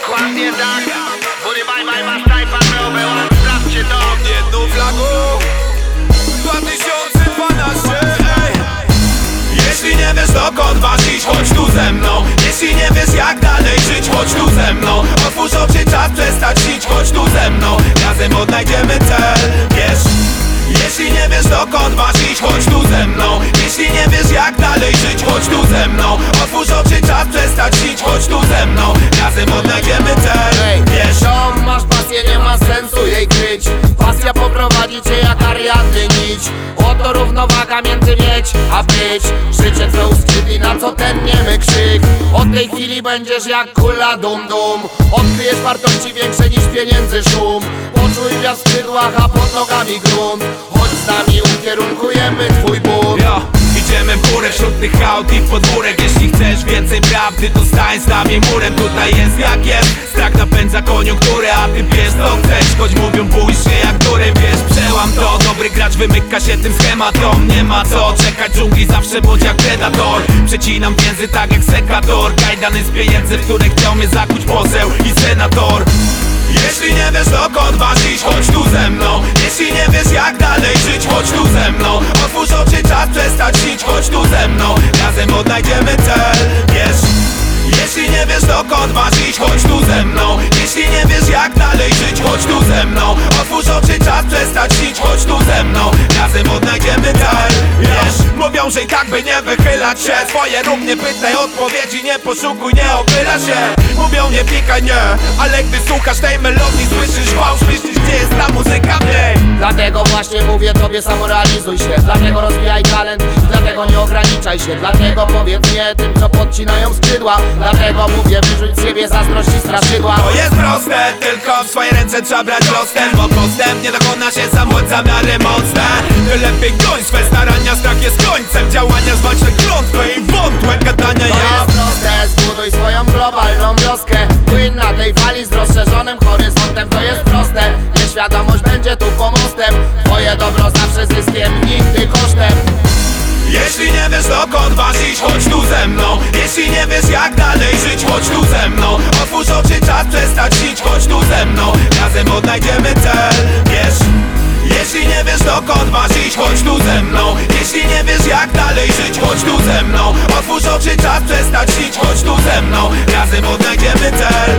Dokładnie tak. Bye bye masz tajpa była Sprawdźcie to. Jedną flagą. 2012 ej. Jeśli nie wiesz dokąd masz chodź tu ze mną. Jeśli nie wiesz jak dalej żyć, chodź tu ze mną. Otwórz oczy, czas przestać śnić, chodź tu ze mną. Razem odnajdziemy cel, wiesz. Jeśli nie wiesz dokąd masz chodź tu ze mną. Jeśli nie wiesz jak dalej żyć, chodź tu ze mną. Otwórz oczy, czas przestać śnić, chodź tu ze mną. Razem odnajdziemy Ariadny nić. Oto równowaga między mieć a być. Życie twe uskrzydli, na co ten niemy krzyk? Od tej chwili będziesz jak kula dum dum. Odkryjesz wartości większe niż pieniędzy szum. Poczuj wiatr w skrzydłach, a pod nogami grunt Chodź z nami, ukierunkujemy twój ból idziemy w górę wśród tych aut i podwórek. Jeśli chcesz więcej prawdy, to stań z nami murem. Tutaj jest jak jest, strach napędza koniunkturę A ty bierz co chcesz, choć mówią bój się jak dobry gracz wymyka się tym schematom. Nie ma co czekać dżungli, zawsze bądź jak predator. Przecinam więzy tak jak sekator. Kajdany z pieniędzy, w które chciał mnie zakuć poseł i senator. Jeśli nie wiesz dokąd masz iść, chodź tu ze mną. Jeśli nie wiesz jak dalej żyć, chodź tu ze mną. Otwórz oczy, czas przestać śnić, chodź tu ze mną. Razem odnajdziemy cel, wiesz. Jeśli nie wiesz dokąd masz iść, chodź tu ze mną. Jeśli nie wiesz jak dalej żyć, chodź tu ze mną. Otwórz oczy, mną. Razem odnajdziemy cel, wiesz? Mówią, że i tak by nie wychylać się. Swoje rób, nie pytaj odpowiedzi, nie poszukuj, nie opyla się. Mówią nie pikaj, nie Ale gdy słuchasz tej melodii, słyszysz fałsz Myślisz, gdzie jest ta muzyka? W niej Dlatego właśnie mówię tobie samorealizuj się. Dlatego rozwijaj talent, dlatego nie ograniczaj się. Dlatego powiedz nie tym, co podcinają skrzydła. Dlatego mówię wyrzuć z siebie zazdrość i straszydła. To jest proste, tylko w swoje ręce trzeba brać rozstęp Bo postęp nie dokona się sam choć zamiary mocne. Lepiej goń swe starania, strach jest końcem Działania zwalcz tę klątwę i wątłe gadania Wiesz dokąd masz iść, chodź tu ze mną. Jeśli nie wiesz jak dalej żyć, chodź tu ze mną. Otwórz oczy, czas przestać śnić, chodź tu ze mną. Razem odnajdziemy cel, wiesz? Jeśli nie wiesz dokąd masz iść, chodź tu ze mną. Jeśli nie wiesz jak dalej żyć, chodź tu ze mną. Otwórz oczy, czas przestać śnić, chodź tu ze mną. Razem odnajdziemy cel,